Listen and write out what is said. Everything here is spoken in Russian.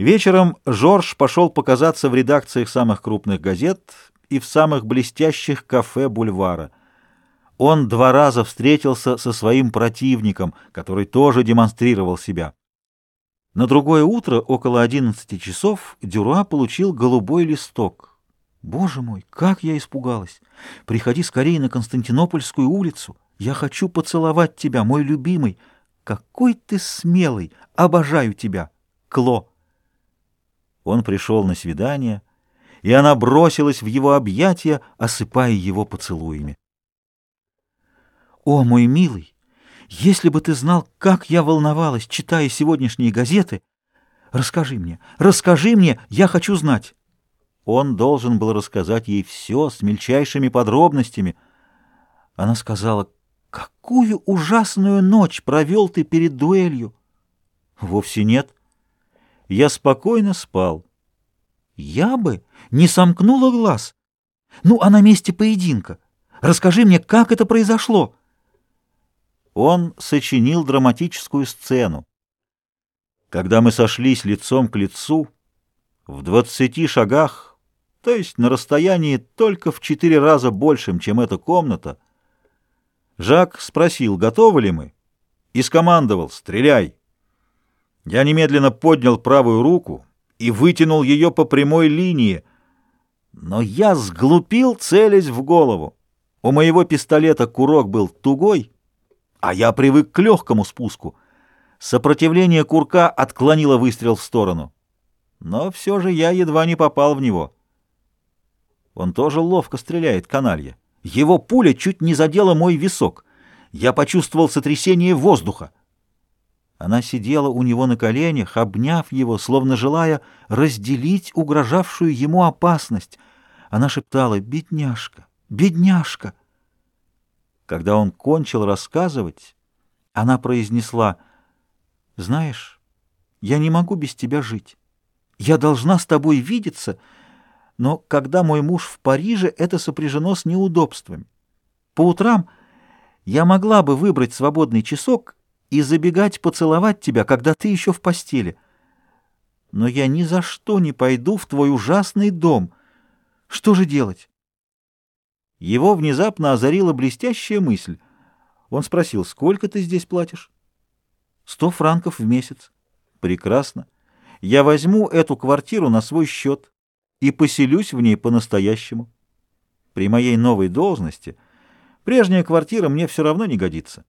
Вечером Жорж пошел показаться в редакциях самых крупных газет и в самых блестящих кафе бульвара. Он два раза встретился со своим противником, который тоже демонстрировал себя. На другое утро, около одиннадцати часов, Дюруа получил голубой листок. Боже мой, как я испугалась! Приходи скорее на Константинопольскую улицу. Я хочу поцеловать тебя, мой любимый. Какой ты смелый! Обожаю тебя! Кло! Он пришел на свидание, и она бросилась в его объятия, осыпая его поцелуями. «О, мой милый, если бы ты знал, как я волновалась, читая сегодняшние газеты, расскажи мне, расскажи мне, я хочу знать». Он должен был рассказать ей все с мельчайшими подробностями. Она сказала, «Какую ужасную ночь провел ты перед дуэлью!» «Вовсе нет». Я спокойно спал. Я бы не сомкнула глаз. Ну, а на месте поединка? Расскажи мне, как это произошло? Он сочинил драматическую сцену. Когда мы сошлись лицом к лицу, в двадцати шагах, то есть на расстоянии только в четыре раза большим, чем эта комната, Жак спросил, готовы ли мы, и скомандовал «Стреляй!». Я немедленно поднял правую руку и вытянул ее по прямой линии, но я сглупил, целясь в голову. У моего пистолета курок был тугой, а я привык к легкому спуску. Сопротивление курка отклонило выстрел в сторону. Но все же я едва не попал в него. Он тоже ловко стреляет, каналья. Его пуля чуть не задела мой висок. Я почувствовал сотрясение воздуха. Она сидела у него на коленях, обняв его, словно желая разделить угрожавшую ему опасность. Она шептала «Бедняжка! Бедняжка!» Когда он кончил рассказывать, она произнесла «Знаешь, я не могу без тебя жить. Я должна с тобой видеться, но когда мой муж в Париже, это сопряжено с неудобствами. По утрам я могла бы выбрать свободный часок и забегать поцеловать тебя, когда ты еще в постели. Но я ни за что не пойду в твой ужасный дом. Что же делать?» Его внезапно озарила блестящая мысль. Он спросил, сколько ты здесь платишь? Сто франков в месяц. Прекрасно. Я возьму эту квартиру на свой счет и поселюсь в ней по-настоящему. При моей новой должности прежняя квартира мне все равно не годится.